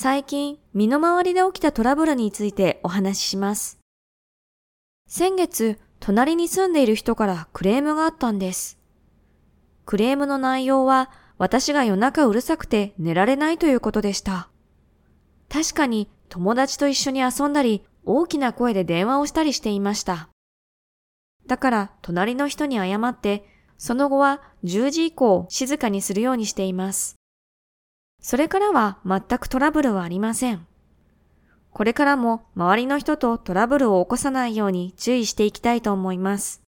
最近、身の回りで起きたトラブルについてお話しします。先月、隣に住んでいる人からクレームがあったんです。クレームの内容は、私が夜中うるさくて寝られないということでした。確かに友達と一緒に遊んだり、大きな声で電話をしたりしていました。だから隣の人に謝って、その後は10時以降静かにするようにしています。それからは全くトラブルはありません。これからも周りの人とトラブルを起こさないように注意していきたいと思います。